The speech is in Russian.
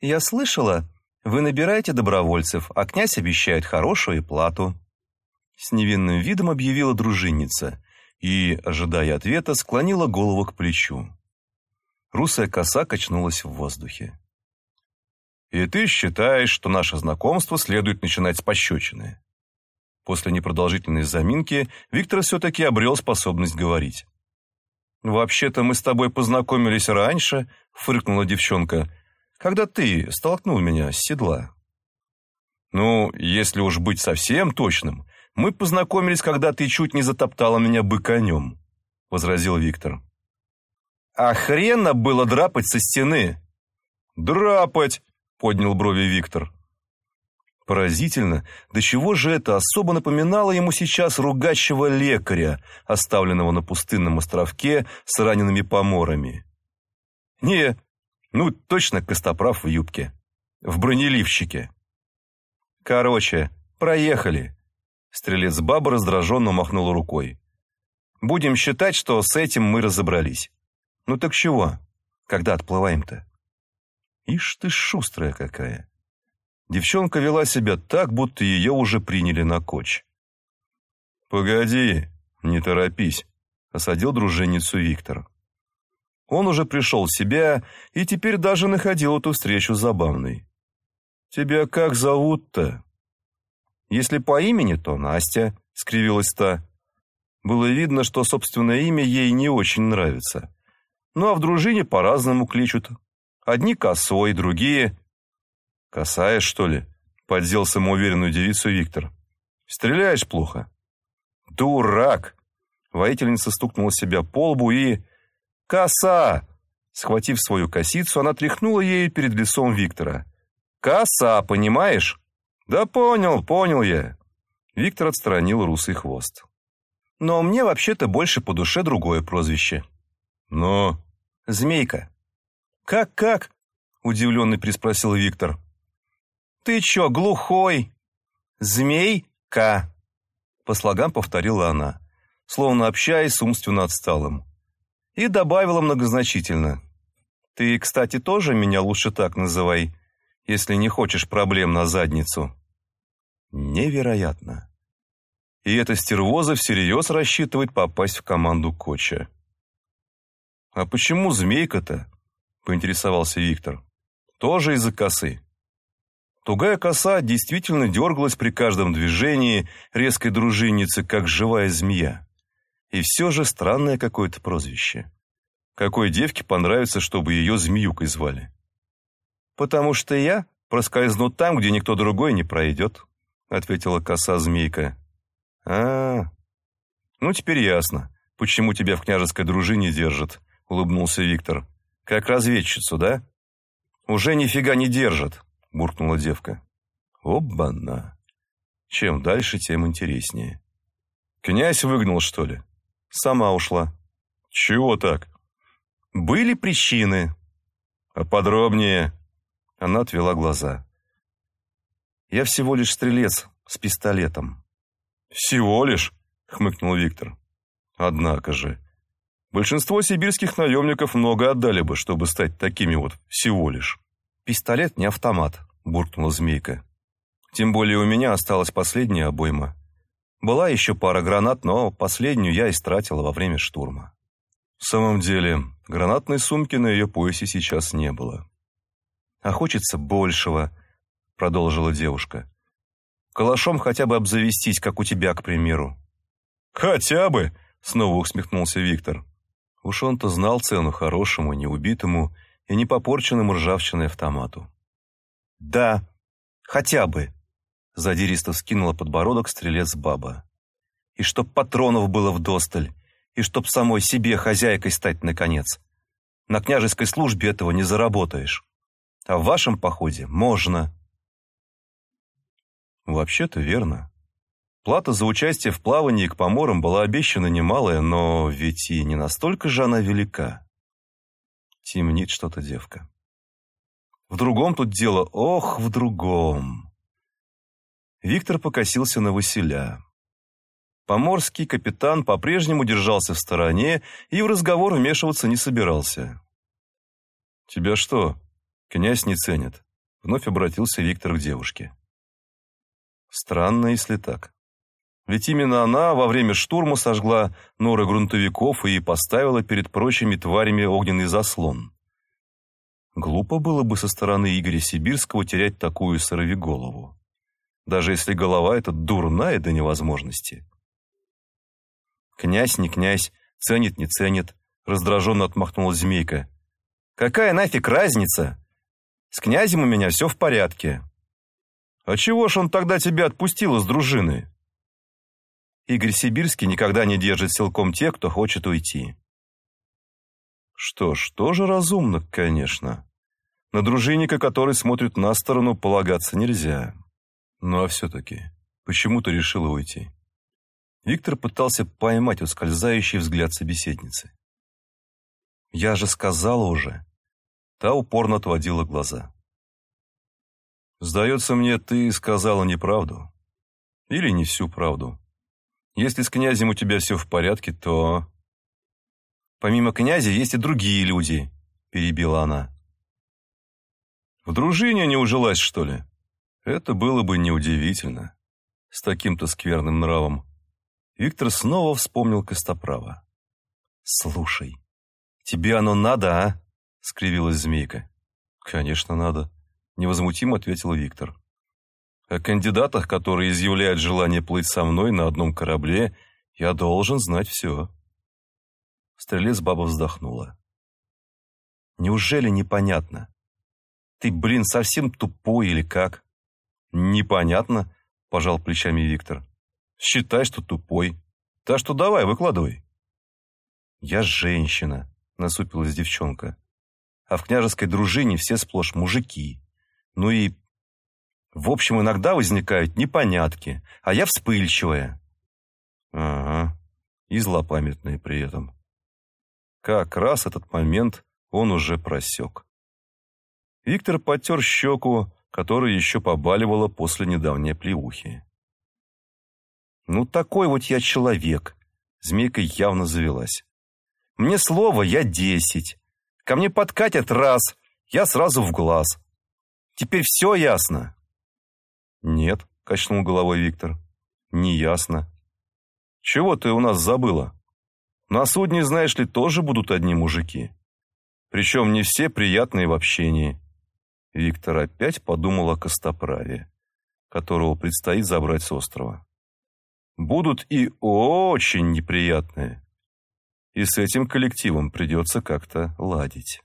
Я слышала, вы набираете добровольцев, а князь обещает хорошую плату. С невинным видом объявила дружинница и, ожидая ответа, склонила голову к плечу. Русая коса качнулась в воздухе. «И ты считаешь, что наше знакомство следует начинать с пощечины?» После непродолжительной заминки Виктор все-таки обрел способность говорить. «Вообще-то мы с тобой познакомились раньше», — фыркнула девчонка, «когда ты столкнул меня с седла». «Ну, если уж быть совсем точным, мы познакомились, когда ты чуть не затоптала меня быконем», — возразил Виктор. «А хрена было драпать со стены!» «Драпать!» — поднял брови Виктор. Поразительно, до чего же это особо напоминало ему сейчас ругащего лекаря, оставленного на пустынном островке с ранеными поморами. Не, ну точно костоправ в юбке, в бронеливчике. Короче, проехали. Стрелец баба раздраженно махнула рукой. Будем считать, что с этим мы разобрались. Ну так чего, когда отплываем-то? Ишь ты шустрая какая. Девчонка вела себя так, будто ее уже приняли на коч. «Погоди, не торопись», — осадил дружинницу Виктор. Он уже пришел в себя и теперь даже находил эту встречу забавной. «Тебя как зовут-то?» «Если по имени, то Настя», — скривилась та. Было видно, что собственное имя ей не очень нравится. Ну а в дружине по-разному кличут. Одни косой, другие «Касаешь, что ли?» — поддел самоуверенную девицу Виктор. «Стреляешь плохо». «Дурак!» Воительница стукнула себя по лбу и... «Коса!» Схватив свою косицу, она тряхнула ею перед лицом Виктора. «Коса, понимаешь?» «Да понял, понял я». Виктор отстранил русый хвост. «Но мне вообще-то больше по душе другое прозвище». «Но...» «Змейка». «Как-как?» — удивленный приспросил Виктор. «Ты чё, глухой?» «Змейка!» По слогам повторила она, словно общаясь с умственно отсталым. И добавила многозначительно. «Ты, кстати, тоже меня лучше так называй, если не хочешь проблем на задницу». Невероятно. И эта стервоза всерьез рассчитывает попасть в команду Коча. «А почему змейка-то?» — поинтересовался Виктор. «Тоже из-за косы?» Тугая коса действительно дергалась при каждом движении резкой дружинницы, как живая змея. И все же странное какое-то прозвище. Какой девке понравится, чтобы ее змеюкой звали? «Потому что я проскользну там, где никто другой не пройдет», — ответила коса-змейка. а, ну теперь ясно, почему тебя в княжеской дружине держат», — улыбнулся Виктор. «Как разведчицу, да?» «Уже нифига не держат», буркнула девка. Обана! Чем дальше, тем интереснее. Князь выгнал, что ли? Сама ушла. Чего так? Были причины. А подробнее? Она отвела глаза. Я всего лишь стрелец с пистолетом. Всего лишь? Хмыкнул Виктор. Однако же. Большинство сибирских наемников много отдали бы, чтобы стать такими вот всего лишь. Пистолет не автомат буркнула змейка. Тем более у меня осталась последняя обойма. Была еще пара гранат, но последнюю я истратила во время штурма. В самом деле, гранатной сумки на ее поясе сейчас не было. «А хочется большего», — продолжила девушка. «Калашом хотя бы обзавестись, как у тебя, к примеру». «Хотя бы!» — снова усмехнулся Виктор. Уж он-то знал цену хорошему, неубитому и не попорченному ржавчиной автомату. «Да, хотя бы», — задиристо вскинула подбородок стрелец-баба. «И чтоб патронов было вдосталь, и чтоб самой себе хозяйкой стать наконец. На княжеской службе этого не заработаешь. А в вашем походе можно». Вообще-то верно. Плата за участие в плавании к поморам была обещана немалая, но ведь и не настолько же она велика. Темнит что-то девка. В другом тут дело, ох, в другом. Виктор покосился на Василя. Поморский капитан по-прежнему держался в стороне и в разговор вмешиваться не собирался. «Тебя что, князь не ценит?» Вновь обратился Виктор к девушке. Странно, если так. Ведь именно она во время штурма сожгла норы грунтовиков и поставила перед прочими тварями огненный заслон. Глупо было бы со стороны Игоря Сибирского терять такую сыровиголову. Даже если голова эта дурная до невозможности. Князь не князь, ценит не ценит, раздраженно отмахнулась змейка. Какая нафиг разница? С князем у меня все в порядке. А чего ж он тогда тебя отпустил из дружины? Игорь Сибирский никогда не держит силком тех, кто хочет уйти. Что ж, тоже разумно, конечно. На дружинника, который смотрит на сторону, полагаться нельзя. Ну а все-таки, почему ты решила уйти? Виктор пытался поймать ускользающий взгляд собеседницы. «Я же сказала уже». Та упорно отводила глаза. «Сдается мне, ты сказала неправду. Или не всю правду. Если с князем у тебя все в порядке, то...» «Помимо князя есть и другие люди», — перебила она. «В дружине не ужилась, что ли?» Это было бы неудивительно. С таким-то скверным нравом. Виктор снова вспомнил Костоправа. «Слушай, тебе оно надо, а?» — скривилась змейка. «Конечно, надо», — невозмутимо ответил Виктор. О кандидатах, которые изъявляют желание плыть со мной на одном корабле, я должен знать все. Стрелец баба вздохнула. Неужели непонятно? Ты, блин, совсем тупой или как? Непонятно, пожал плечами Виктор. Считай, что тупой. Так что давай, выкладывай. Я женщина, насупилась девчонка. А в княжеской дружине все сплошь мужики. Ну и в общем, иногда возникают непонятки, а я вспыльчивая. Ага, и злопамятная при этом. Как раз этот момент он уже просек. Виктор потер щеку, которая еще побаливала после недавней плеухи. «Ну, такой вот я человек», — змейка явно завелась. «Мне слово, я десять. Ко мне подкатят раз, я сразу в глаз. Теперь все ясно». «Нет», — качнул головой Виктор. «Не ясно». «Чего ты у нас забыла? На судне, знаешь ли, тоже будут одни мужики. Причем не все приятные в общении». Виктор опять подумал о Костоправе, которого предстоит забрать с острова. «Будут и очень неприятные. И с этим коллективом придется как-то ладить».